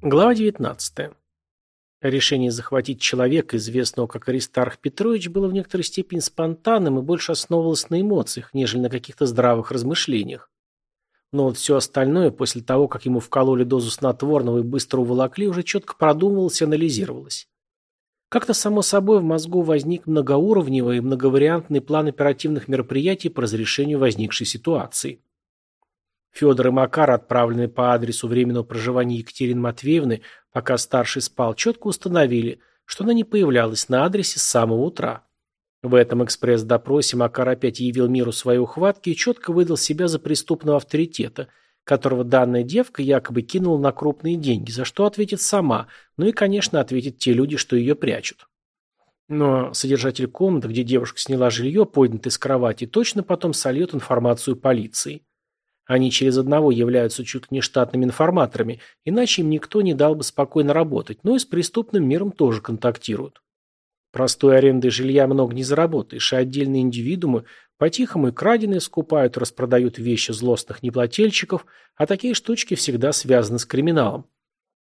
Глава 19. Решение захватить человека, известного как Аристарх Петрович, было в некоторой степени спонтанным и больше основывалось на эмоциях, нежели на каких-то здравых размышлениях. Но вот все остальное, после того, как ему вкололи дозу снотворного и быстро уволокли, уже четко продумывалось и анализировалось. Как-то само собой в мозгу возник многоуровневый и многовариантный план оперативных мероприятий по разрешению возникшей ситуации. Федор и Макар, отправленные по адресу временного проживания Екатерины Матвеевны, пока старший спал, четко установили, что она не появлялась на адресе с самого утра. В этом экспресс-допросе Макар опять явил миру свои ухватки и четко выдал себя за преступного авторитета, которого данная девка якобы кинула на крупные деньги, за что ответит сама, ну и, конечно, ответят те люди, что ее прячут. Но содержатель комнаты, где девушка сняла жилье, поднятое с кровати, точно потом сольет информацию полиции. Они через одного являются чуть ли не штатными информаторами, иначе им никто не дал бы спокойно работать, но и с преступным миром тоже контактируют. Простой арендой жилья много не заработаешь, а отдельные индивидуумы по-тихому и краденые скупают, распродают вещи злостных неплательщиков, а такие штучки всегда связаны с криминалом.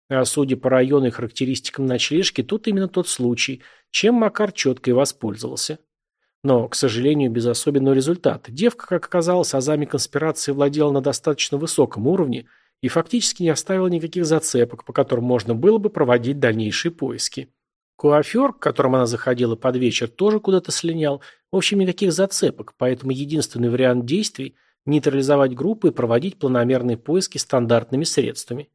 А судя по району и характеристикам ночлежки, тут именно тот случай, чем Макар четко и воспользовался. Но, к сожалению, без особенного результата. Девка, как оказалось, азами конспирации владела на достаточно высоком уровне и фактически не оставила никаких зацепок, по которым можно было бы проводить дальнейшие поиски. Куафер, к которому она заходила под вечер, тоже куда-то слинял. В общем, никаких зацепок, поэтому единственный вариант действий – нейтрализовать группы и проводить планомерные поиски стандартными средствами.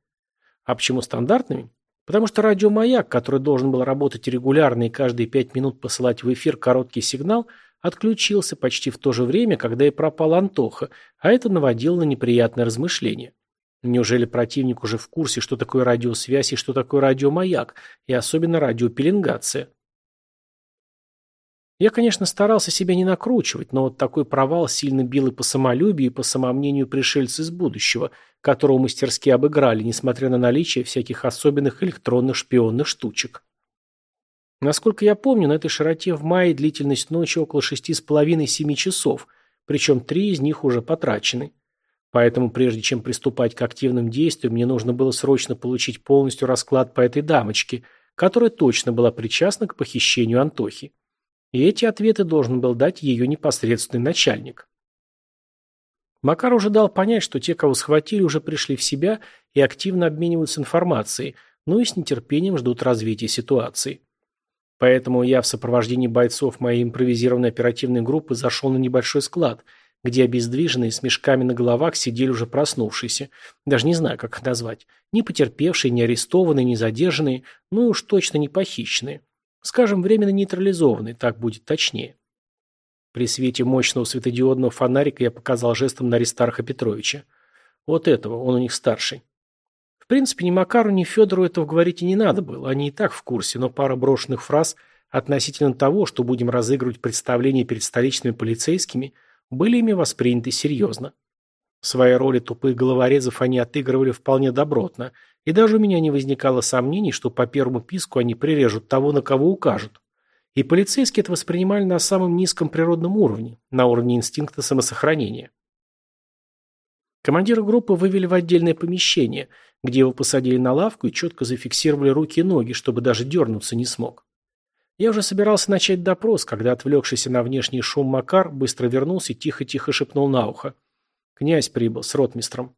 А почему стандартными? Потому что радиомаяк, который должен был работать регулярно и каждые пять минут посылать в эфир короткий сигнал, отключился почти в то же время, когда и пропал Антоха, а это наводило на неприятное размышление. Неужели противник уже в курсе, что такое радиосвязь и что такое радиомаяк, и особенно радиопеленгация? Я, конечно, старался себя не накручивать, но вот такой провал сильно бил и по самолюбию, и по самомнению пришельца из будущего, которого мастерски обыграли, несмотря на наличие всяких особенных электронных шпионных штучек. Насколько я помню, на этой широте в мае длительность ночи около шести с половиной-семи часов, причем три из них уже потрачены. Поэтому прежде чем приступать к активным действиям, мне нужно было срочно получить полностью расклад по этой дамочке, которая точно была причастна к похищению Антохи. И эти ответы должен был дать ее непосредственный начальник. Макар уже дал понять, что те, кого схватили, уже пришли в себя и активно обмениваются информацией, ну и с нетерпением ждут развития ситуации. Поэтому я в сопровождении бойцов моей импровизированной оперативной группы зашел на небольшой склад, где обездвиженные с мешками на головах сидели уже проснувшиеся, даже не знаю, как их назвать, не потерпевшие, не арестованные, не задержанные, ну и уж точно не похищенные. Скажем, временно нейтрализованный, так будет точнее. При свете мощного светодиодного фонарика я показал жестом на Аристарха Петровича. Вот этого, он у них старший. В принципе, ни Макару, ни Федору этого говорить и не надо было, они и так в курсе, но пара брошенных фраз относительно того, что будем разыгрывать представление перед столичными полицейскими, были ими восприняты серьезно. Свои роли тупых головорезов они отыгрывали вполне добротно, и даже у меня не возникало сомнений, что по первому писку они прирежут того, на кого укажут. И полицейские это воспринимали на самом низком природном уровне, на уровне инстинкта самосохранения. Командира группы вывели в отдельное помещение, где его посадили на лавку и четко зафиксировали руки и ноги, чтобы даже дернуться не смог. Я уже собирался начать допрос, когда отвлекшийся на внешний шум Макар быстро вернулся и тихо-тихо шепнул на ухо. Князь прибыл с ротмистром.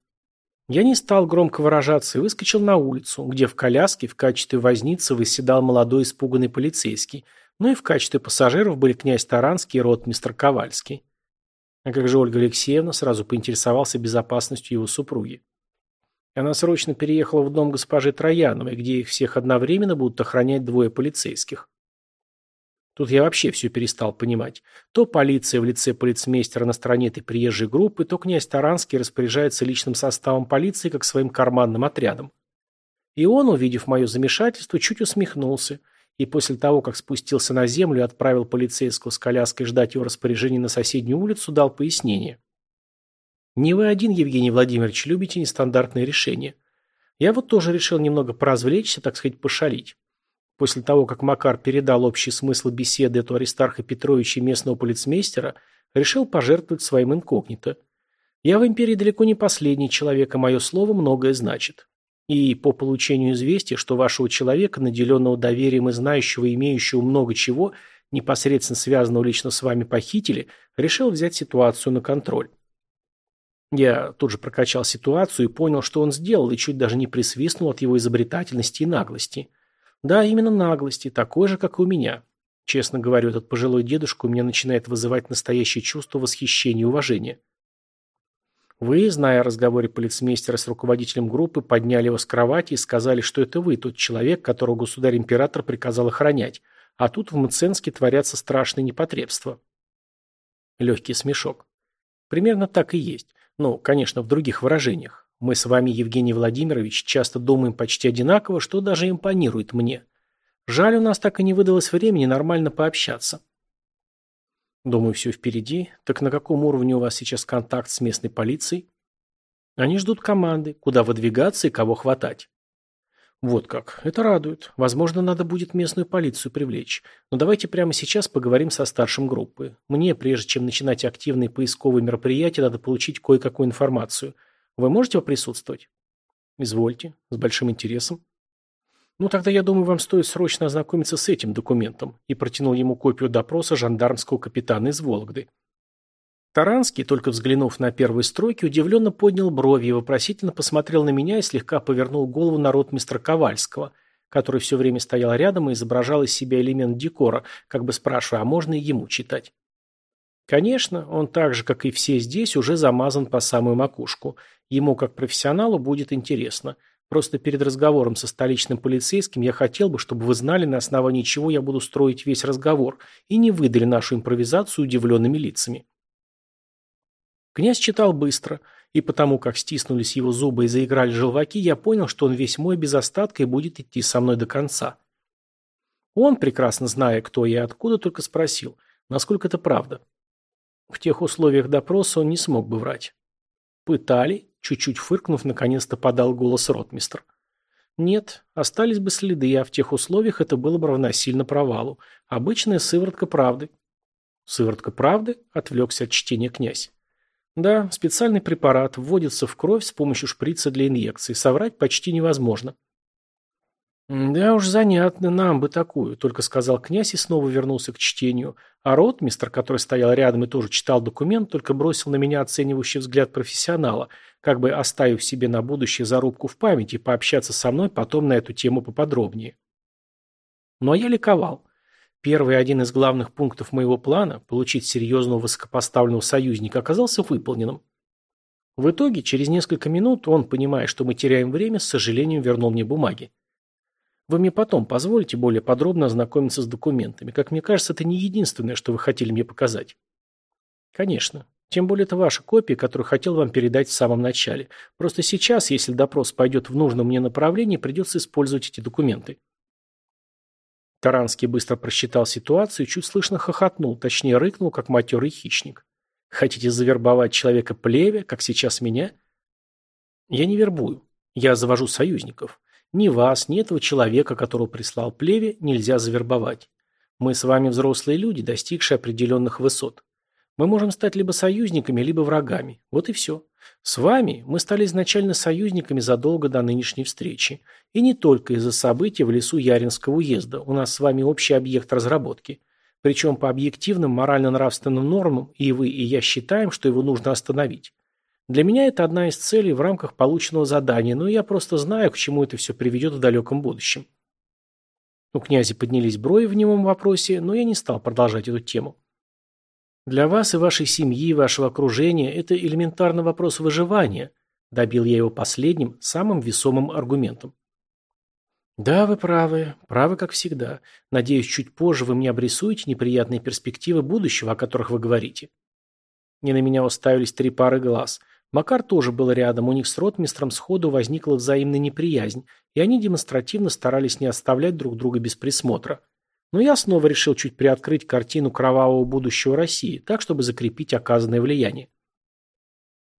Я не стал громко выражаться и выскочил на улицу, где в коляске в качестве возницы выседал молодой испуганный полицейский, ну и в качестве пассажиров были князь Таранский и ротмистр Ковальский. А как же Ольга Алексеевна сразу поинтересовался безопасностью его супруги. Она срочно переехала в дом госпожи Трояновой, где их всех одновременно будут охранять двое полицейских. Тут я вообще все перестал понимать. То полиция в лице полицмейстера на стороне этой приезжей группы, то князь Таранский распоряжается личным составом полиции как своим карманным отрядом. И он, увидев мое замешательство, чуть усмехнулся, и после того, как спустился на землю и отправил полицейского с коляской ждать его распоряжения на соседнюю улицу, дал пояснение. Не вы один, Евгений Владимирович, любите нестандартные решения. Я вот тоже решил немного поразвлечься, так сказать, пошалить. После того, как Макар передал общий смысл беседы эту Аристарха Петровича и местного полицмейстера, решил пожертвовать своим инкогнито. Я в империи далеко не последний человек, и мое слово многое значит. И по получению известия, что вашего человека, наделенного доверием и знающего, имеющего много чего, непосредственно связанного лично с вами, похитили, решил взять ситуацию на контроль. Я тут же прокачал ситуацию и понял, что он сделал, и чуть даже не присвистнул от его изобретательности и наглости. Да, именно наглости, такой же, как и у меня. Честно говорю, этот пожилой дедушка у меня начинает вызывать настоящее чувство восхищения и уважения. Вы, зная о разговоре полицмейстера с руководителем группы, подняли его с кровати и сказали, что это вы, тот человек, которого государь-император приказал охранять, а тут в Мценске творятся страшные непотребства. Легкий смешок. Примерно так и есть. Ну, конечно, в других выражениях. Мы с вами, Евгений Владимирович, часто думаем почти одинаково, что даже импонирует мне. Жаль, у нас так и не выдалось времени нормально пообщаться. Думаю, все впереди. Так на каком уровне у вас сейчас контакт с местной полицией? Они ждут команды, куда выдвигаться и кого хватать. Вот как. Это радует. Возможно, надо будет местную полицию привлечь. Но давайте прямо сейчас поговорим со старшим группы. Мне, прежде чем начинать активные поисковые мероприятия, надо получить кое-какую информацию. Вы можете присутствовать? Извольте. С большим интересом. Ну, тогда, я думаю, вам стоит срочно ознакомиться с этим документом. И протянул ему копию допроса жандармского капитана из Вологды. Таранский, только взглянув на первые строки, удивленно поднял брови и вопросительно посмотрел на меня и слегка повернул голову на рот мистера Ковальского, который все время стоял рядом и изображал из себя элемент декора, как бы спрашивая, а можно и ему читать. Конечно, он так же, как и все здесь, уже замазан по самую макушку. Ему, как профессионалу, будет интересно. Просто перед разговором со столичным полицейским я хотел бы, чтобы вы знали, на основании чего я буду строить весь разговор, и не выдали нашу импровизацию удивленными лицами. Князь читал быстро, и потому как стиснулись его зубы и заиграли желваки, я понял, что он весь мой без остатка и будет идти со мной до конца. Он, прекрасно зная, кто я и откуда, только спросил, насколько это правда. В тех условиях допроса он не смог бы врать. «Пытали?» – чуть-чуть фыркнув, наконец-то подал голос ротмистр. «Нет, остались бы следы, а в тех условиях это было бы равносильно провалу. Обычная сыворотка правды». «Сыворотка правды?» – отвлекся от чтения князь. Да, специальный препарат вводится в кровь с помощью шприца для инъекций. Соврать почти невозможно. «Да уж занятно, нам бы такую», — только сказал князь и снова вернулся к чтению. А ротмистр, который стоял рядом и тоже читал документ, только бросил на меня оценивающий взгляд профессионала, как бы оставив себе на будущее зарубку в памяти пообщаться со мной потом на эту тему поподробнее. Но я ликовал. Первый один из главных пунктов моего плана – получить серьезного высокопоставленного союзника – оказался выполненным. В итоге, через несколько минут, он, понимая, что мы теряем время, с сожалением вернул мне бумаги. Вы мне потом позволите более подробно ознакомиться с документами. Как мне кажется, это не единственное, что вы хотели мне показать. Конечно. Тем более это ваша копия, которую хотел вам передать в самом начале. Просто сейчас, если допрос пойдет в нужном мне направлении, придется использовать эти документы. Таранский быстро просчитал ситуацию и чуть слышно хохотнул, точнее рыкнул, как матерый хищник. «Хотите завербовать человека плеве, как сейчас меня?» «Я не вербую. Я завожу союзников. Ни вас, ни этого человека, которого прислал плеве, нельзя завербовать. Мы с вами взрослые люди, достигшие определенных высот. Мы можем стать либо союзниками, либо врагами. Вот и все. С вами мы стали изначально союзниками задолго до нынешней встречи. И не только из-за событий в лесу Яринского уезда. У нас с вами общий объект разработки. Причем по объективным морально-нравственным нормам и вы, и я считаем, что его нужно остановить. Для меня это одна из целей в рамках полученного задания, но я просто знаю, к чему это все приведет в далеком будущем. У князя поднялись брови в немом вопросе, но я не стал продолжать эту тему. Для вас и вашей семьи, и вашего окружения это элементарный вопрос выживания, добил я его последним, самым весомым аргументом. Да, вы правы, правы как всегда. Надеюсь, чуть позже вы мне обрисуете неприятные перспективы будущего, о которых вы говорите. Не на меня уставились три пары глаз. Макар тоже был рядом, у них с ротмистром сходу возникла взаимная неприязнь, и они демонстративно старались не оставлять друг друга без присмотра. Но я снова решил чуть приоткрыть картину кровавого будущего России, так, чтобы закрепить оказанное влияние.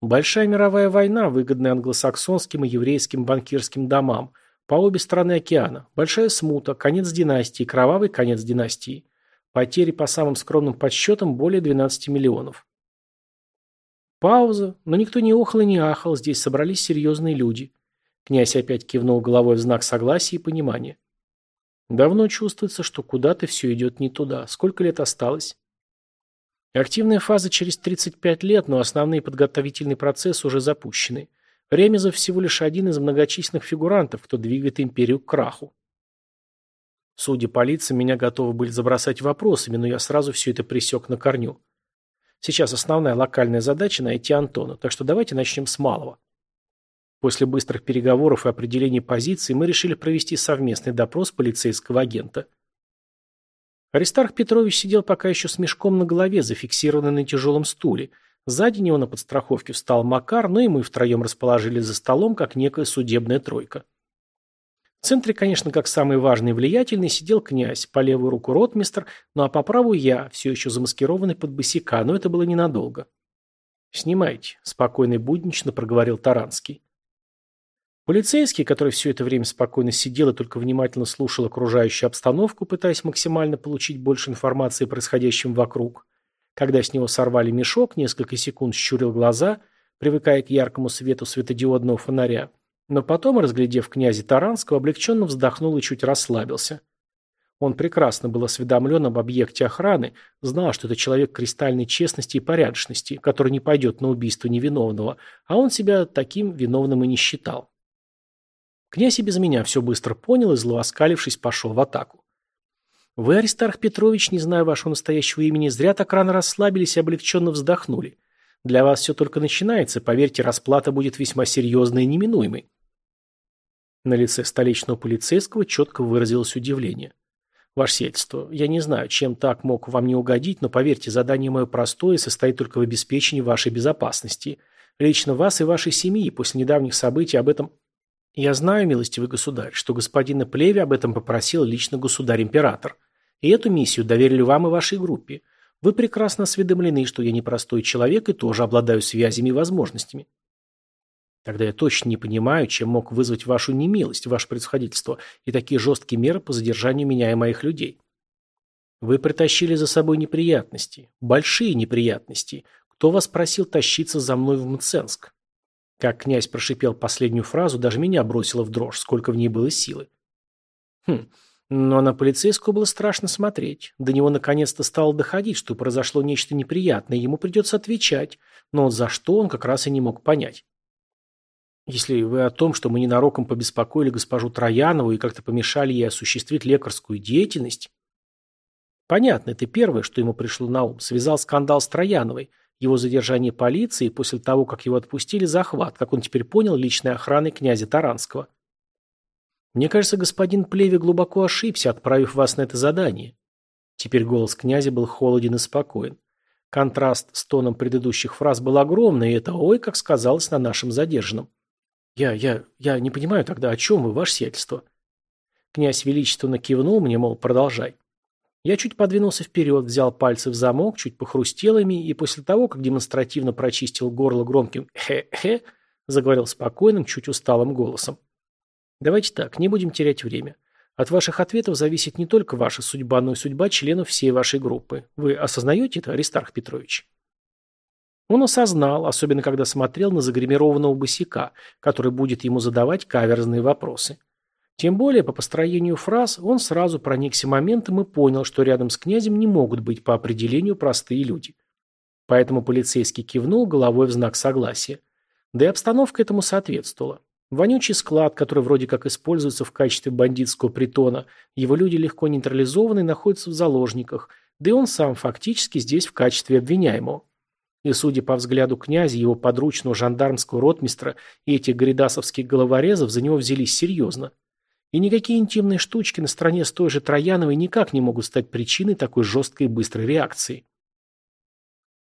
Большая мировая война, выгодная англосаксонским и еврейским банкирским домам, по обе стороны океана, большая смута, конец династии, кровавый конец династии. Потери по самым скромным подсчетам более 12 миллионов. Пауза, но никто не охал и не ахал, здесь собрались серьезные люди. Князь опять кивнул головой в знак согласия и понимания. Давно чувствуется, что куда-то все идет не туда. Сколько лет осталось? Активная фаза через 35 лет, но основные подготовительные процессы уже запущены. Ремезов всего лишь один из многочисленных фигурантов, кто двигает империю к краху. Судя по лицам, меня готовы были забросать вопросами, но я сразу все это пресек на корню. Сейчас основная локальная задача – найти Антона, так что давайте начнем с малого. После быстрых переговоров и определения позиций мы решили провести совместный допрос полицейского агента. Аристарх Петрович сидел пока еще с мешком на голове, зафиксированный на тяжелом стуле. Сзади него на подстраховке встал Макар, но и мы втроем расположились за столом, как некая судебная тройка. В центре, конечно, как самый важный и влиятельный, сидел князь, по левую руку ротмистр, ну а по правую я, все еще замаскированный под босика, но это было ненадолго. «Снимайте», – спокойно и буднично проговорил Таранский. Полицейский, который все это время спокойно сидел и только внимательно слушал окружающую обстановку, пытаясь максимально получить больше информации о происходящем вокруг, когда с него сорвали мешок, несколько секунд щурил глаза, привыкая к яркому свету светодиодного фонаря, но потом, разглядев князя Таранского, облегченно вздохнул и чуть расслабился. Он прекрасно был осведомлен об объекте охраны, знал, что это человек кристальной честности и порядочности, который не пойдет на убийство невиновного, а он себя таким виновным и не считал. Князь и без меня все быстро понял и, зло оскалившись, пошел в атаку. Вы, Аристарх Петрович, не знаю вашего настоящего имени, зря так рано расслабились и облегченно вздохнули. Для вас все только начинается, поверьте, расплата будет весьма серьезной и неминуемой. На лице столичного полицейского четко выразилось удивление. Ваше сельство, я не знаю, чем так мог вам не угодить, но поверьте, задание мое простое и состоит только в обеспечении вашей безопасности. Лично вас и вашей семьи после недавних событий об этом «Я знаю, милостивый государь, что господина Плеви об этом попросил лично государь-император. И эту миссию доверили вам и вашей группе. Вы прекрасно осведомлены, что я непростой человек и тоже обладаю связями и возможностями». Тогда я точно не понимаю, чем мог вызвать вашу немилость, ваше предсходительство, и такие жесткие меры по задержанию меня и моих людей. Вы притащили за собой неприятности, большие неприятности. Кто вас просил тащиться за мной в Мценск? Как князь прошипел последнюю фразу, даже меня бросило в дрожь, сколько в ней было силы. Хм, но на полицейского было страшно смотреть. До него наконец-то стало доходить, что произошло нечто неприятное, ему придется отвечать, но за что он как раз и не мог понять. Если вы о том, что мы ненароком побеспокоили госпожу Троянову и как-то помешали ей осуществить лекарскую деятельность... Понятно, это первое, что ему пришло на ум. Связал скандал с Трояновой – его задержание полиции после того, как его отпустили, захват, как он теперь понял, личной охраны князя Таранского. Мне кажется, господин Плеви глубоко ошибся, отправив вас на это задание. Теперь голос князя был холоден и спокоен. Контраст с тоном предыдущих фраз был огромный, и это ой, как сказалось на нашем задержанном. Я, я, я не понимаю тогда, о чем вы, ваше сиятельство? Князь величественно кивнул мне, мол, продолжай. Я чуть подвинулся вперед, взял пальцы в замок, чуть похрустел ими, и после того, как демонстративно прочистил горло громким «хе-хе», заговорил спокойным, чуть усталым голосом. «Давайте так, не будем терять время. От ваших ответов зависит не только ваша судьба, но и судьба членов всей вашей группы. Вы осознаете это, Аристарх Петрович?» Он осознал, особенно когда смотрел на загримированного босика, который будет ему задавать каверзные вопросы. Тем более, по построению фраз, он сразу проникся моментом и понял, что рядом с князем не могут быть по определению простые люди. Поэтому полицейский кивнул головой в знак согласия. Да и обстановка этому соответствовала. Вонючий склад, который вроде как используется в качестве бандитского притона, его люди легко нейтрализованы и находятся в заложниках, да и он сам фактически здесь в качестве обвиняемого. И, судя по взгляду князя, его подручного жандармского ротмистра и этих гридасовских головорезов за него взялись серьезно. И никакие интимные штучки на стороне с той же Трояновой никак не могут стать причиной такой жесткой и быстрой реакции.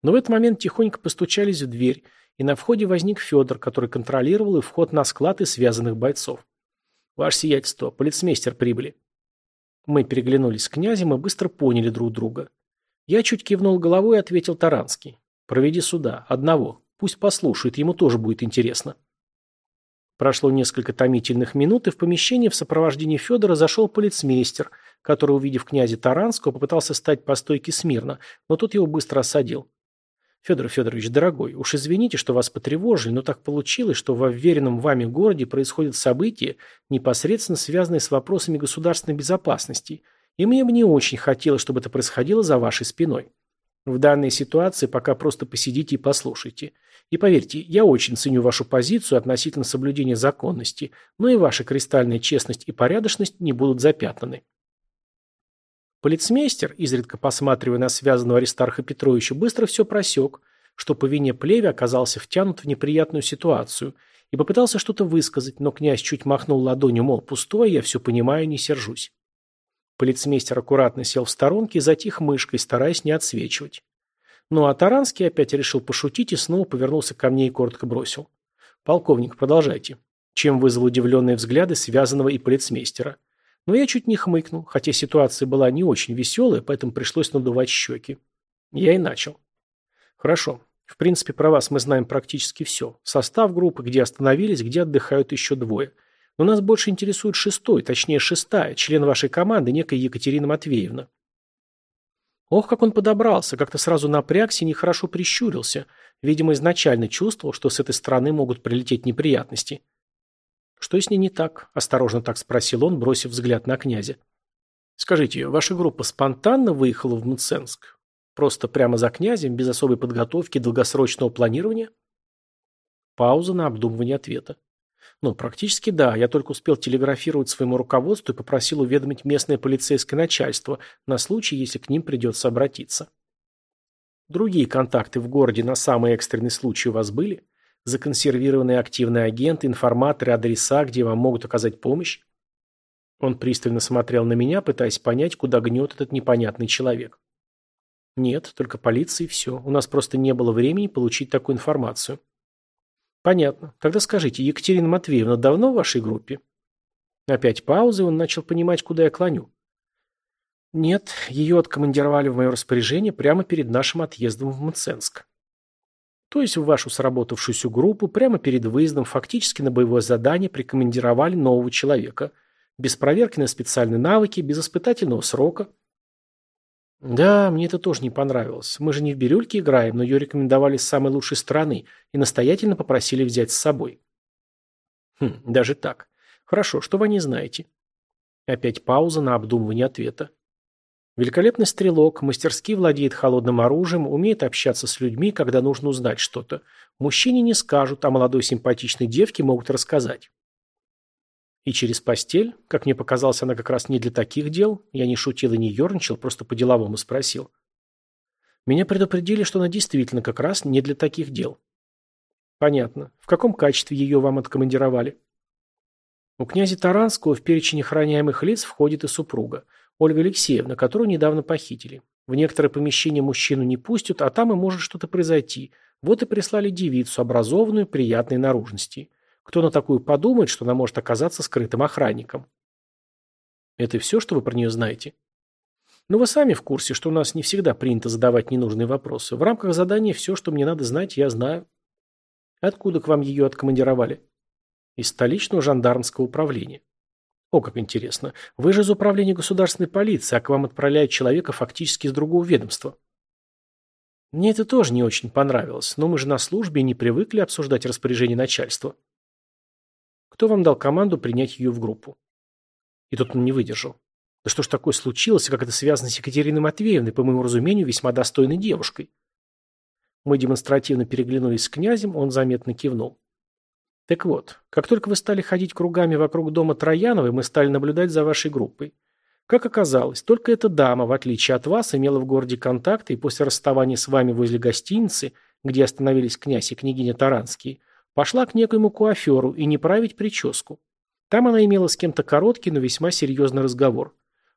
Но в этот момент тихонько постучались в дверь, и на входе возник Федор, который контролировал и вход на склад и связанных бойцов. «Ваше сиятельство, полицмейстер прибыли». Мы переглянулись с князем и быстро поняли друг друга. Я чуть кивнул головой и ответил Таранский. «Проведи сюда. Одного. Пусть послушает, ему тоже будет интересно». Прошло несколько томительных минут, и в помещение в сопровождении Федора зашел полицмейстер, который, увидев князя Таранского, попытался стать по стойке смирно, но тут его быстро осадил. Федор Федорович, дорогой, уж извините, что вас потревожили, но так получилось, что во вверенном вами городе происходят события, непосредственно связанные с вопросами государственной безопасности, и мне бы не очень хотелось, чтобы это происходило за вашей спиной. В данной ситуации пока просто посидите и послушайте. И поверьте, я очень ценю вашу позицию относительно соблюдения законности, но и ваша кристальная честность и порядочность не будут запятнаны. Полицмейстер, изредка посматривая на связанного Аристарха Петровича, быстро все просек, что по вине плеви оказался втянут в неприятную ситуацию и попытался что-то высказать, но князь чуть махнул ладонью, мол, пустое, я все понимаю, не сержусь. Полицмейстер аккуратно сел в сторонке и затих мышкой, стараясь не отсвечивать. Ну а Таранский опять решил пошутить и снова повернулся ко мне и коротко бросил. «Полковник, продолжайте». Чем вызвал удивленные взгляды связанного и полицмейстера. Но я чуть не хмыкнул, хотя ситуация была не очень веселая, поэтому пришлось надувать щеки. Я и начал. Хорошо. В принципе, про вас мы знаем практически все. Состав группы, где остановились, где отдыхают еще двое. Но нас больше интересует шестой, точнее шестая, член вашей команды, некая Екатерина Матвеевна. Ох, как он подобрался, как-то сразу напрягся и нехорошо прищурился. Видимо, изначально чувствовал, что с этой стороны могут прилететь неприятности. «Что с ней не так?» – осторожно так спросил он, бросив взгляд на князя. «Скажите, ваша группа спонтанно выехала в Мценск? Просто прямо за князем, без особой подготовки долгосрочного планирования?» Пауза на обдумывание ответа. «Ну, практически да. Я только успел телеграфировать своему руководству и попросил уведомить местное полицейское начальство на случай, если к ним придется обратиться». «Другие контакты в городе на самый экстренный случай у вас были?» законсервированные активные агенты, информаторы, адреса, где вам могут оказать помощь? Он пристально смотрел на меня, пытаясь понять, куда гнет этот непонятный человек. Нет, только полиция и все. У нас просто не было времени получить такую информацию. Понятно. Тогда скажите, Екатерина Матвеевна давно в вашей группе? Опять пауза, и он начал понимать, куда я клоню. Нет, ее откомандировали в мое распоряжение прямо перед нашим отъездом в Мценск. То есть в вашу сработавшуюся группу прямо перед выездом фактически на боевое задание прикомандировали нового человека. Без проверки на специальные навыки, без испытательного срока. Да, мне это тоже не понравилось. Мы же не в бирюльке играем, но ее рекомендовали с самой лучшей стороны и настоятельно попросили взять с собой. Хм, даже так. Хорошо, что вы не знаете? Опять пауза на обдумывание ответа. Великолепный стрелок, мастерски владеет холодным оружием, умеет общаться с людьми, когда нужно узнать что-то. Мужчине не скажут, а молодой симпатичной девке могут рассказать. И через постель, как мне показалось, она как раз не для таких дел, я не шутил и не ерничал, просто по-деловому спросил. Меня предупредили, что она действительно как раз не для таких дел. Понятно. В каком качестве ее вам откомандировали? У князя Таранского в перечень охраняемых лиц входит и супруга. Ольга Алексеевна, которую недавно похитили. В некоторые помещения мужчину не пустят, а там и может что-то произойти. Вот и прислали девицу, образованную, приятной наружности. Кто на такую подумает, что она может оказаться скрытым охранником? Это все, что вы про нее знаете? Но ну, вы сами в курсе, что у нас не всегда принято задавать ненужные вопросы. В рамках задания все, что мне надо знать, я знаю. Откуда к вам ее откомандировали? Из столичного жандармского управления. О, как интересно. Вы же из управления государственной полиции, а к вам отправляют человека фактически из другого ведомства. Мне это тоже не очень понравилось, но мы же на службе не привыкли обсуждать распоряжение начальства. Кто вам дал команду принять ее в группу? И тут он не выдержал. Да что ж такое случилось, и как это связано с Екатериной Матвеевной, по моему разумению, весьма достойной девушкой? Мы демонстративно переглянулись с князем, он заметно кивнул. Так вот, как только вы стали ходить кругами вокруг дома Трояновой, мы стали наблюдать за вашей группой. Как оказалось, только эта дама, в отличие от вас, имела в городе контакты и после расставания с вами возле гостиницы, где остановились князь и княгиня Таранские, пошла к некоему куаферу и не править прическу. Там она имела с кем-то короткий, но весьма серьезный разговор.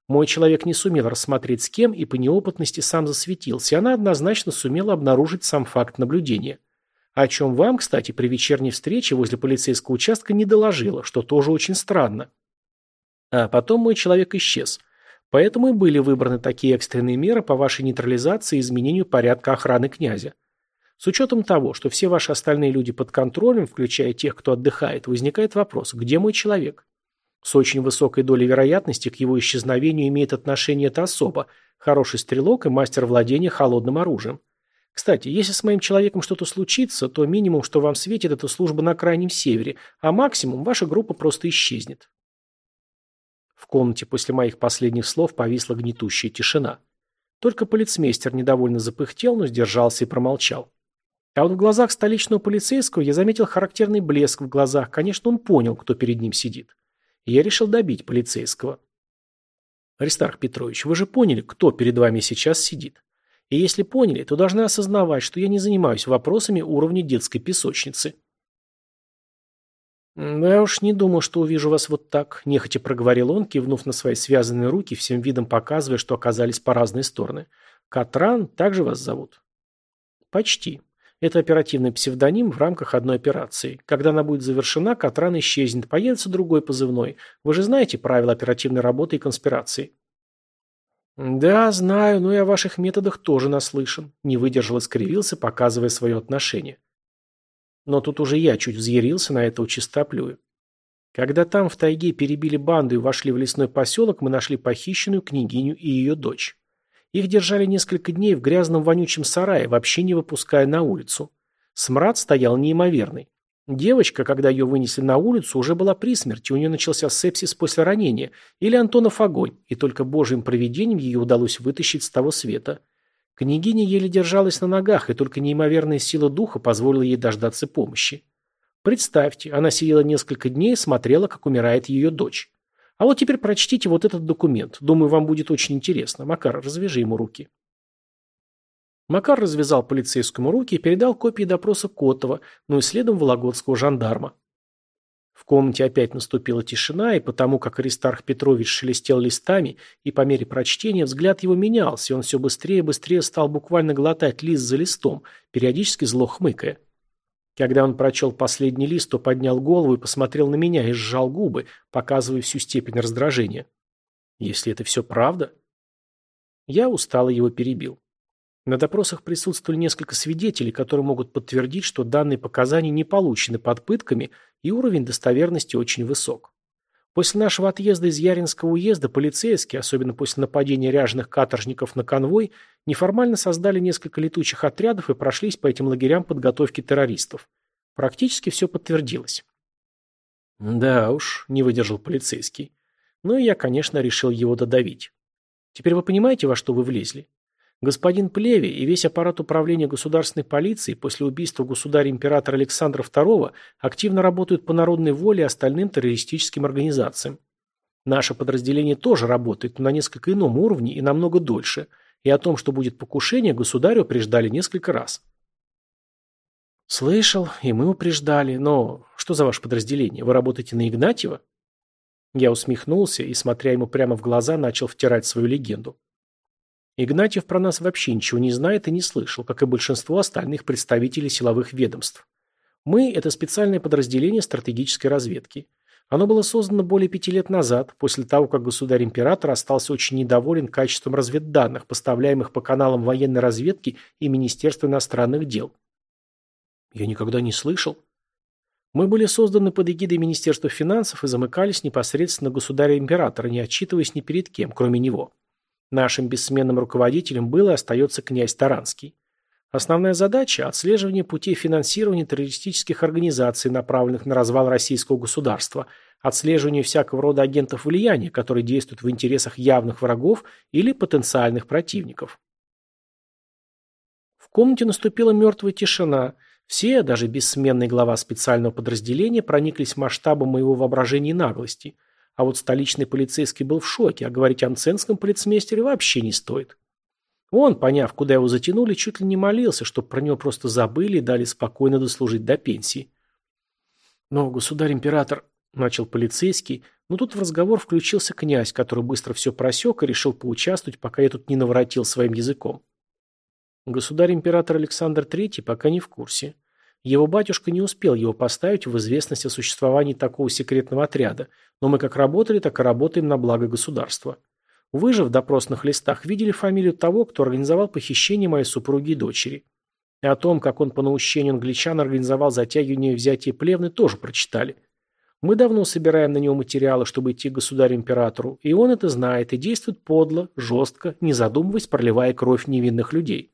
Мой человек не сумел рассмотреть с кем и по неопытности сам засветился, и она однозначно сумела обнаружить сам факт наблюдения – о чем вам, кстати, при вечерней встрече возле полицейского участка не доложила, что тоже очень странно. А потом мой человек исчез. Поэтому и были выбраны такие экстренные меры по вашей нейтрализации и изменению порядка охраны князя. С учетом того, что все ваши остальные люди под контролем, включая тех, кто отдыхает, возникает вопрос, где мой человек? С очень высокой долей вероятности к его исчезновению имеет отношение эта особа, хороший стрелок и мастер владения холодным оружием. Кстати, если с моим человеком что-то случится, то минимум, что вам светит, это служба на крайнем севере, а максимум ваша группа просто исчезнет. В комнате после моих последних слов повисла гнетущая тишина. Только полицмейстер недовольно запыхтел, но сдержался и промолчал. А вот в глазах столичного полицейского я заметил характерный блеск в глазах. Конечно, он понял, кто перед ним сидит. И я решил добить полицейского. Аристарх Петрович, вы же поняли, кто перед вами сейчас сидит. И если поняли, то должны осознавать, что я не занимаюсь вопросами уровня детской песочницы. «Да уж не думал, что увижу вас вот так», – нехотя проговорил он, кивнув на свои связанные руки, всем видом показывая, что оказались по разные стороны. «Катран, так же вас зовут?» «Почти. Это оперативный псевдоним в рамках одной операции. Когда она будет завершена, Катран исчезнет, появится другой позывной. Вы же знаете правила оперативной работы и конспирации. Да, знаю, но и о ваших методах тоже наслышан. Не выдержал и скривился, показывая свое отношение. Но тут уже я чуть взъярился на этого чистоплюя. Когда там в тайге перебили банду и вошли в лесной поселок, мы нашли похищенную княгиню и ее дочь. Их держали несколько дней в грязном вонючем сарае, вообще не выпуская на улицу. Смрад стоял неимоверный. Девочка, когда ее вынесли на улицу, уже была при смерти, у нее начался сепсис после ранения, или Антонов огонь, и только божьим провидением ее удалось вытащить с того света. Княгиня еле держалась на ногах, и только неимоверная сила духа позволила ей дождаться помощи. Представьте, она сидела несколько дней и смотрела, как умирает ее дочь. А вот теперь прочтите вот этот документ. Думаю, вам будет очень интересно. Макар, развяжи ему руки. Макар развязал полицейскому руки и передал копии допроса Котова, ну и следом вологодского жандарма. В комнате опять наступила тишина, и потому как Аристарх Петрович шелестел листами, и по мере прочтения взгляд его менялся, и он все быстрее и быстрее стал буквально глотать лист за листом, периодически зло хмыкая. Когда он прочел последний лист, то поднял голову и посмотрел на меня и сжал губы, показывая всю степень раздражения. Если это все правда? Я устало его перебил. На допросах присутствовали несколько свидетелей, которые могут подтвердить, что данные показания не получены под пытками и уровень достоверности очень высок. После нашего отъезда из Яринского уезда полицейские, особенно после нападения ряженых каторжников на конвой, неформально создали несколько летучих отрядов и прошлись по этим лагерям подготовки террористов. Практически все подтвердилось. Да уж, не выдержал полицейский. Ну и я, конечно, решил его додавить. Теперь вы понимаете, во что вы влезли? Господин Плеви и весь аппарат управления государственной полиции после убийства государя-императора Александра II активно работают по народной воле и остальным террористическим организациям. Наше подразделение тоже работает, но на несколько ином уровне и намного дольше. И о том, что будет покушение, государю упреждали несколько раз. Слышал, и мы упреждали, но что за ваше подразделение? Вы работаете на Игнатьева? Я усмехнулся и, смотря ему прямо в глаза, начал втирать свою легенду. Игнатьев про нас вообще ничего не знает и не слышал, как и большинство остальных представителей силовых ведомств. Мы – это специальное подразделение стратегической разведки. Оно было создано более пяти лет назад, после того, как государь-император остался очень недоволен качеством разведданных, поставляемых по каналам военной разведки и Министерства иностранных дел. Я никогда не слышал. Мы были созданы под эгидой Министерства финансов и замыкались непосредственно государя-императора, не отчитываясь ни перед кем, кроме него. Нашим бессменным руководителем был и остается князь Таранский. Основная задача – отслеживание путей финансирования террористических организаций, направленных на развал российского государства, отслеживание всякого рода агентов влияния, которые действуют в интересах явных врагов или потенциальных противников. В комнате наступила мертвая тишина. Все, даже бессменный глава специального подразделения, прониклись масштабом моего воображения и наглости – а вот столичный полицейский был в шоке, а говорить о мценском полицмейстере вообще не стоит. Он, поняв, куда его затянули, чуть ли не молился, чтобы про него просто забыли и дали спокойно дослужить до пенсии. Но государь-император, начал полицейский, но тут в разговор включился князь, который быстро все просек и решил поучаствовать, пока я тут не наворотил своим языком. Государь-император Александр III пока не в курсе. Его батюшка не успел его поставить в известность о существовании такого секретного отряда, но мы как работали, так и работаем на благо государства. Вы же в допросных листах видели фамилию того, кто организовал похищение моей супруги и дочери. И о том, как он по наущению англичан организовал затягивание и взятие плевны, тоже прочитали. Мы давно собираем на него материалы, чтобы идти к государю-императору, и он это знает и действует подло, жестко, не задумываясь, проливая кровь невинных людей.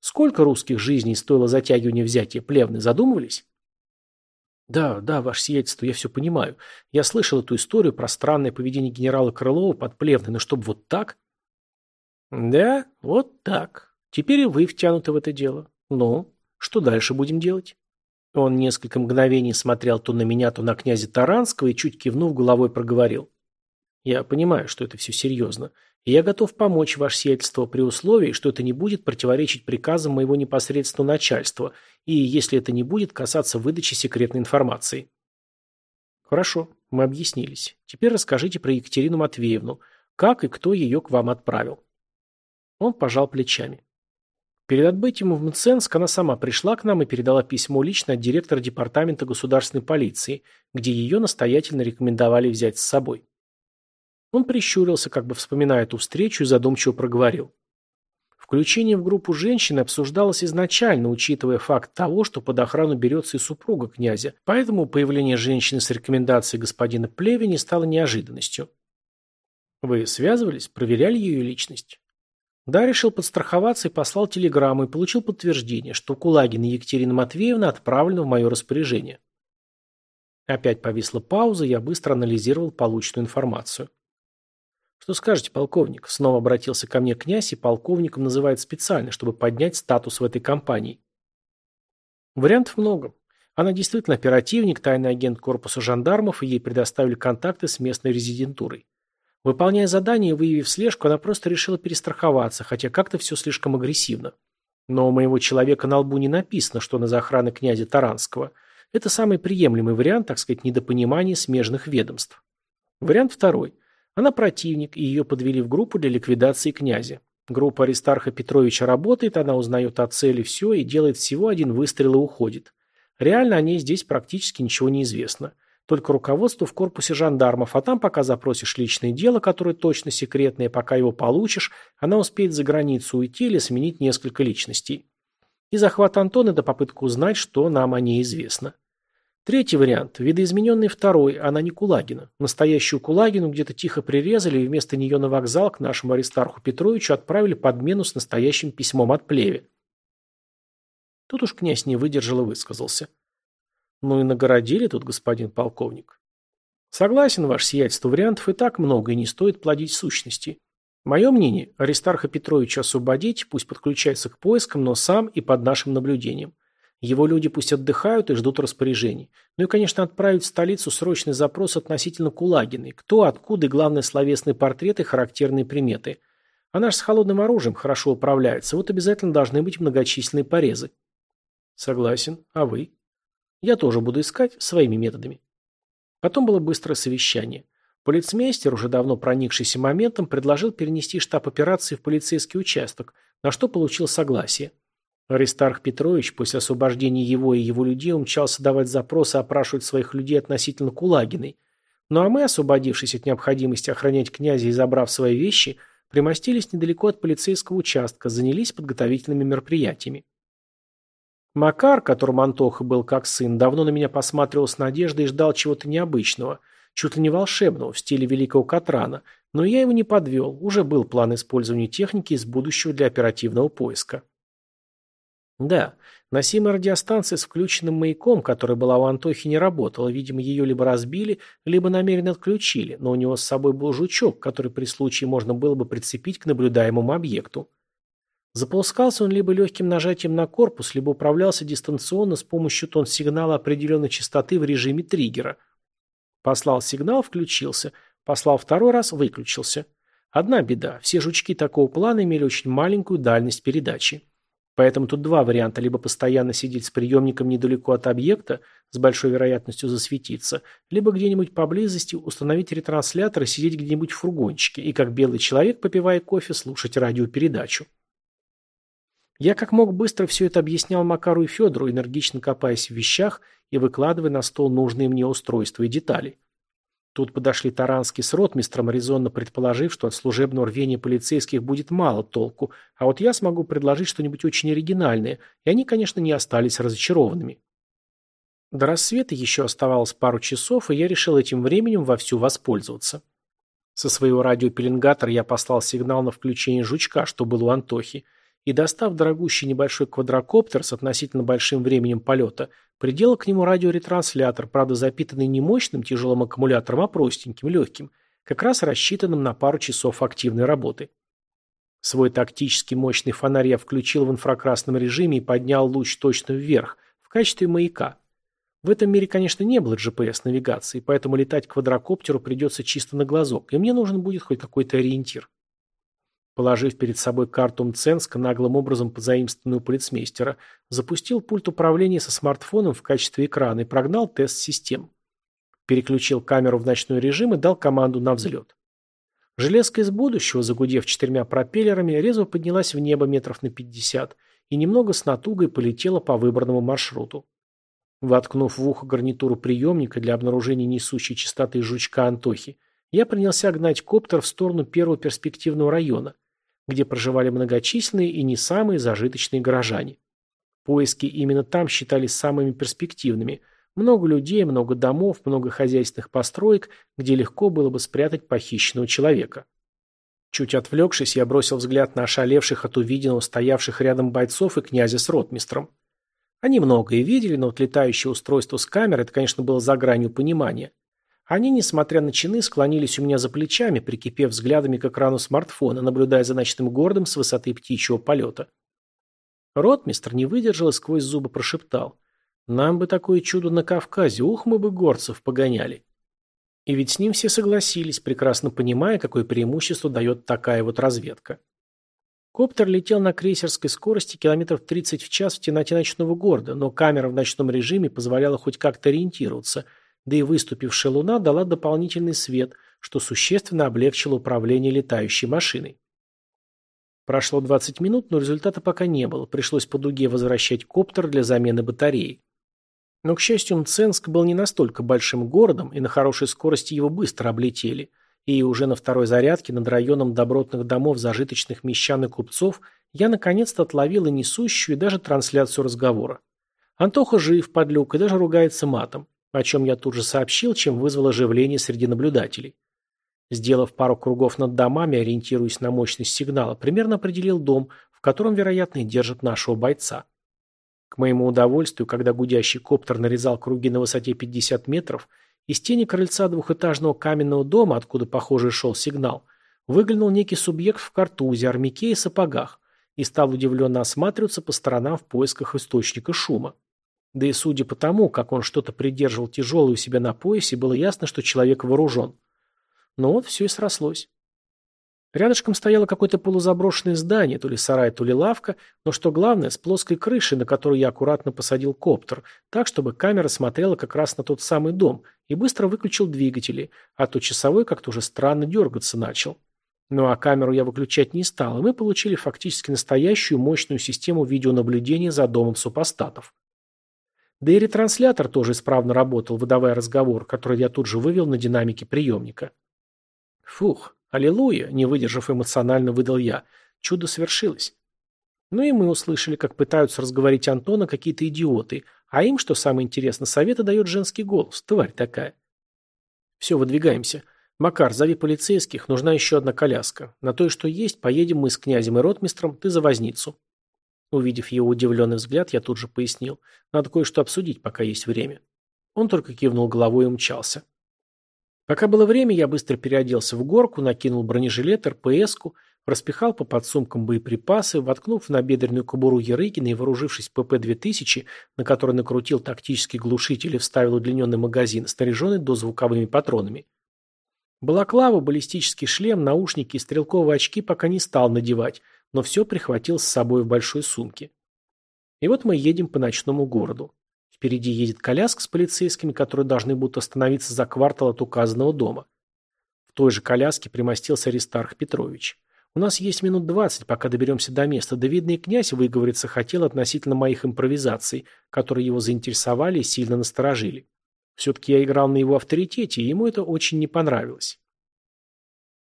Сколько русских жизней стоило затягивание взятия Плевны, задумывались? Да, да, ваше сиятельство, я все понимаю. Я слышал эту историю про странное поведение генерала Крылова под Плевной, но чтобы вот так? Да, вот так. Теперь и вы втянуты в это дело. Ну, что дальше будем делать? Он несколько мгновений смотрел то на меня, то на князя Таранского и, чуть кивнув головой, проговорил. Я понимаю, что это все серьезно. Я готов помочь ваше сиятельство при условии, что это не будет противоречить приказам моего непосредственного начальства, и если это не будет касаться выдачи секретной информации. Хорошо, мы объяснились. Теперь расскажите про Екатерину Матвеевну. Как и кто ее к вам отправил? Он пожал плечами. Перед отбытием в Мценск она сама пришла к нам и передала письмо лично от директора департамента государственной полиции, где ее настоятельно рекомендовали взять с собой. Он прищурился, как бы вспоминая эту встречу, и задумчиво проговорил. Включение в группу женщины обсуждалось изначально, учитывая факт того, что под охрану берется и супруга князя, поэтому появление женщины с рекомендацией господина Плевини стало неожиданностью. Вы связывались, проверяли ее личность? Да, решил подстраховаться и послал телеграмму и получил подтверждение, что Кулагин и Екатерина Матвеевна отправлены в мое распоряжение. Опять повисла пауза, я быстро анализировал полученную информацию. «Что скажете, полковник?» Снова обратился ко мне князь, и полковником называют специально, чтобы поднять статус в этой компании. Вариантов много. Она действительно оперативник, тайный агент корпуса жандармов, и ей предоставили контакты с местной резидентурой. Выполняя задание и выявив слежку, она просто решила перестраховаться, хотя как-то все слишком агрессивно. Но у моего человека на лбу не написано, что она за охраной князя Таранского. Это самый приемлемый вариант, так сказать, недопонимания смежных ведомств. Вариант второй. Она противник, и ее подвели в группу для ликвидации князя. Группа Аристарха Петровича работает, она узнает о цели все и делает всего один выстрел и уходит. Реально о ней здесь практически ничего не известно. Только руководство в корпусе жандармов, а там пока запросишь личное дело, которое точно секретное, пока его получишь, она успеет за границу уйти или сменить несколько личностей. И захват Антона – это попытка узнать, что нам о ней известно. Третий вариант – видоизмененный второй, она не Кулагина. Настоящую Кулагину где-то тихо прирезали и вместо нее на вокзал к нашему Аристарху Петровичу отправили подмену с настоящим письмом от плеве. Тут уж князь не выдержал и высказался. Ну и нагородили тут господин полковник. Согласен, ваше сиятельство, вариантов и так много, и не стоит плодить сущности. Мое мнение, Аристарха Петровича освободить, пусть подключается к поискам, но сам и под нашим наблюдением. Его люди пусть отдыхают и ждут распоряжений. Ну и, конечно, отправить в столицу срочный запрос относительно Кулагиной. Кто, откуда и, главное, словесные портреты, характерные приметы. Она же с холодным оружием хорошо управляется, вот обязательно должны быть многочисленные порезы. Согласен. А вы? Я тоже буду искать своими методами. Потом было быстрое совещание. Полицмейстер, уже давно проникшийся моментом, предложил перенести штаб операции в полицейский участок, на что получил согласие. Аристарх Петрович после освобождения его и его людей умчался давать запросы опрашивать своих людей относительно Кулагиной. Ну а мы, освободившись от необходимости охранять князя и забрав свои вещи, примостились недалеко от полицейского участка, занялись подготовительными мероприятиями. Макар, которому Антоха был как сын, давно на меня посматривал с надеждой и ждал чего-то необычного, чуть ли не волшебного, в стиле великого Катрана, но я его не подвел, уже был план использования техники из будущего для оперативного поиска. Да, носимая радиостанция с включенным маяком, которая была у Антохи, не работала, видимо, ее либо разбили, либо намеренно отключили, но у него с собой был жучок, который при случае можно было бы прицепить к наблюдаемому объекту. Запускался он либо легким нажатием на корпус, либо управлялся дистанционно с помощью тон-сигнала определенной частоты в режиме триггера. Послал сигнал, включился. Послал второй раз, выключился. Одна беда. Все жучки такого плана имели очень маленькую дальность передачи. Поэтому тут два варианта. Либо постоянно сидеть с приемником недалеко от объекта, с большой вероятностью засветиться, либо где-нибудь поблизости установить ретранслятор и сидеть где-нибудь в фургончике и как белый человек, попивая кофе, слушать радиопередачу. Я как мог быстро все это объяснял Макару и Федору, энергично копаясь в вещах и выкладывая на стол нужные мне устройства и детали. Тут подошли Таранский с ротмистром, резонно предположив, что от служебного рвения полицейских будет мало толку, а вот я смогу предложить что-нибудь очень оригинальное, и они, конечно, не остались разочарованными. До рассвета еще оставалось пару часов, и я решил этим временем вовсю воспользоваться. Со своего радиопеленгатора я послал сигнал на включение жучка, что был у Антохи, и, достав дорогущий небольшой квадрокоптер с относительно большим временем полета, приделал к нему радиоретранслятор, правда запитанный не мощным тяжелым аккумулятором, а простеньким, легким, как раз рассчитанным на пару часов активной работы. Свой тактически мощный фонарь я включил в инфракрасном режиме и поднял луч точно вверх, в качестве маяка. В этом мире, конечно, не было GPS-навигации, поэтому летать квадрокоптеру придется чисто на глазок, и мне нужен будет хоть какой-то ориентир. Положив перед собой карту Мценска, наглым образом позаимствованную полицмейстера, запустил пульт управления со смартфоном в качестве экрана и прогнал тест систем. Переключил камеру в ночной режим и дал команду на взлет. Железка из будущего, загудев четырьмя пропеллерами, резво поднялась в небо метров на пятьдесят и немного с натугой полетела по выбранному маршруту. Воткнув в ухо гарнитуру приемника для обнаружения несущей частоты жучка Антохи, я принялся гнать коптер в сторону первого перспективного района, где проживали многочисленные и не самые зажиточные горожане. Поиски именно там считались самыми перспективными. Много людей, много домов, много хозяйственных построек, где легко было бы спрятать похищенного человека. Чуть отвлекшись, я бросил взгляд на ошалевших от увиденного стоявших рядом бойцов и князя с ротмистром. Они многое видели, но вот летающее устройство с камерой, это, конечно, было за гранью понимания. Они, несмотря на чины, склонились у меня за плечами, прикипев взглядами к экрану смартфона, наблюдая за ночным городом с высоты птичьего полета. Ротмистр не выдержал и сквозь зубы прошептал. «Нам бы такое чудо на Кавказе, ух, мы бы горцев погоняли». И ведь с ним все согласились, прекрасно понимая, какое преимущество дает такая вот разведка. Коптер летел на крейсерской скорости километров 30 в час в темноте ночного города, но камера в ночном режиме позволяла хоть как-то ориентироваться, да и выступившая луна дала дополнительный свет, что существенно облегчило управление летающей машиной. Прошло 20 минут, но результата пока не было, пришлось по дуге возвращать коптер для замены батареи. Но, к счастью, Мценск был не настолько большим городом, и на хорошей скорости его быстро облетели – и уже на второй зарядке над районом добротных домов зажиточных мещан и купцов я наконец-то и несущую, и даже трансляцию разговора. Антоха жив, подлюк, и даже ругается матом, о чем я тут же сообщил, чем вызвал оживление среди наблюдателей. Сделав пару кругов над домами, ориентируясь на мощность сигнала, примерно определил дом, в котором, вероятно, и держат нашего бойца. К моему удовольствию, когда гудящий коптер нарезал круги на высоте 50 метров, из тени крыльца двухэтажного каменного дома, откуда, похоже, шел сигнал, выглянул некий субъект в картузе, армяке и сапогах и стал удивленно осматриваться по сторонам в поисках источника шума. Да и судя по тому, как он что-то придерживал тяжелое у себя на поясе, было ясно, что человек вооружен. Но вот все и срослось. Рядышком стояло какое-то полузаброшенное здание, то ли сарай, то ли лавка, но что главное, с плоской крышей, на которую я аккуратно посадил коптер, так, чтобы камера смотрела как раз на тот самый дом, и быстро выключил двигатели, а то часовой как-то уже странно дергаться начал. Ну а камеру я выключать не стал, и мы получили фактически настоящую мощную систему видеонаблюдения за домом супостатов. Да и ретранслятор тоже исправно работал, выдавая разговор, который я тут же вывел на динамике приемника. Фух, «Аллилуйя!» – не выдержав эмоционально, выдал я. Чудо свершилось. Ну и мы услышали, как пытаются разговорить Антона какие-то идиоты, а им, что самое интересное, советы дает женский голос. Тварь такая. Все, выдвигаемся. Макар, зови полицейских, нужна еще одна коляска. На то, что есть, поедем мы с князем и ротмистром, ты за возницу. Увидев его удивленный взгляд, я тут же пояснил. Надо кое-что обсудить, пока есть время. Он только кивнул головой и умчался. Пока было время, я быстро переоделся в горку, накинул бронежилет, РПС-ку, распихал по подсумкам боеприпасы, воткнув на бедренную кобуру Ярыгина и вооружившись ПП-2000, на который накрутил тактический глушитель и вставил удлиненный магазин, снаряженный дозвуковыми патронами. Балаклаву, баллистический шлем, наушники и стрелковые очки пока не стал надевать, но все прихватил с собой в большой сумке. И вот мы едем по ночному городу. Впереди едет коляска с полицейскими, которые должны будут остановиться за квартал от указанного дома. В той же коляске примостился Аристарх Петрович. У нас есть минут двадцать, пока доберемся до места, да видный князь выговориться хотел относительно моих импровизаций, которые его заинтересовали и сильно насторожили. Все-таки я играл на его авторитете, и ему это очень не понравилось.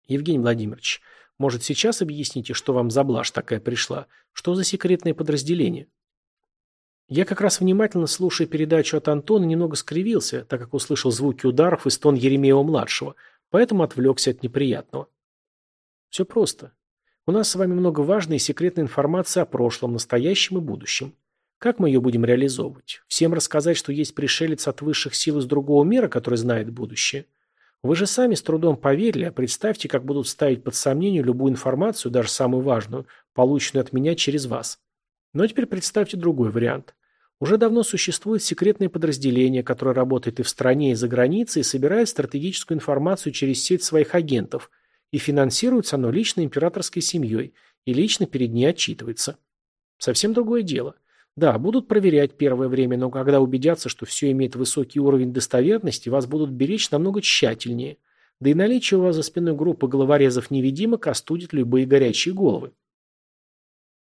Евгений Владимирович, может, сейчас объясните, что вам за блажь такая пришла? Что за секретное подразделение? Я как раз внимательно слушая передачу от Антона немного скривился, так как услышал звуки ударов и стон Еремеева-младшего, поэтому отвлекся от неприятного. Все просто. У нас с вами много важной и секретной информации о прошлом, настоящем и будущем. Как мы ее будем реализовывать? Всем рассказать, что есть пришелец от высших сил из другого мира, который знает будущее? Вы же сами с трудом поверили, а представьте, как будут ставить под сомнение любую информацию, даже самую важную, полученную от меня через вас. Но теперь представьте другой вариант. Уже давно существует секретное подразделение, которое работает и в стране, и за границей, и собирает стратегическую информацию через сеть своих агентов, и финансируется оно лично императорской семьей, и лично перед ней отчитывается. Совсем другое дело. Да, будут проверять первое время, но когда убедятся, что все имеет высокий уровень достоверности, вас будут беречь намного тщательнее. Да и наличие у вас за спиной группы головорезов-невидимок остудит любые горячие головы.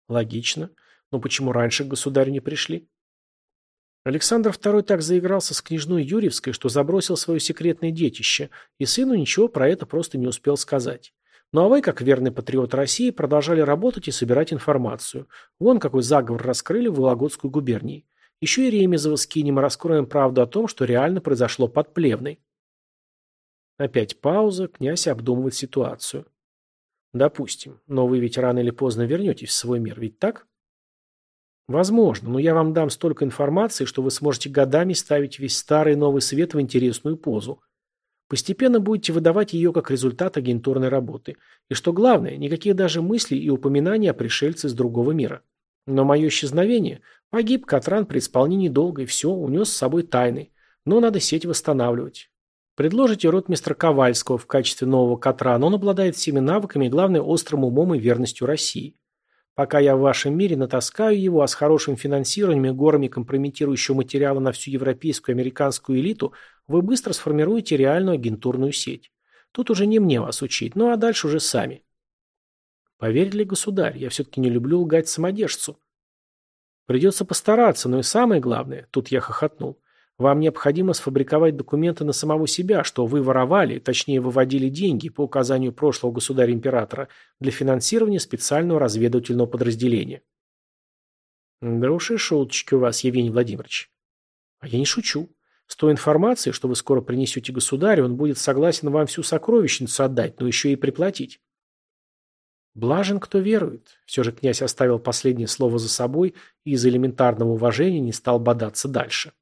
Логично. Но почему раньше к государю не пришли? Александр II так заигрался с княжной Юрьевской, что забросил свое секретное детище, и сыну ничего про это просто не успел сказать. Ну а вы, как верный патриот России, продолжали работать и собирать информацию. Вон какой заговор раскрыли в Вологодской губернии. Еще и Ремезова скинем и раскроем правду о том, что реально произошло под Плевной. Опять пауза, князь обдумывает ситуацию. Допустим, но вы ведь рано или поздно вернетесь в свой мир, ведь так? Возможно, но я вам дам столько информации, что вы сможете годами ставить весь старый новый свет в интересную позу. Постепенно будете выдавать ее как результат агентурной работы. И что главное, никаких даже мыслей и упоминаний о пришельце из другого мира. Но мое исчезновение погиб Катран при исполнении долга, и все, унес с собой тайны. Но надо сеть восстанавливать. Предложите ротмистра Ковальского в качестве нового Катрана. Он обладает всеми навыками и, главное, острым умом и верностью России. Пока я в вашем мире натаскаю его, а с хорошим финансированием и горами компрометирующего материала на всю европейскую и американскую элиту, вы быстро сформируете реальную агентурную сеть. Тут уже не мне вас учить, ну а дальше уже сами. Поверили ли, государь, я все-таки не люблю лгать самодержцу. Придется постараться, но и самое главное, тут я хохотнул, вам необходимо сфабриковать документы на самого себя, что вы воровали, точнее выводили деньги по указанию прошлого государя-императора для финансирования специального разведывательного подразделения. Да уж и шуточки у вас, Евгений Владимирович. А я не шучу. С той информацией, что вы скоро принесете государю, он будет согласен вам всю сокровищницу отдать, но еще и приплатить. Блажен, кто верует. Все же князь оставил последнее слово за собой и из элементарного уважения не стал бодаться дальше.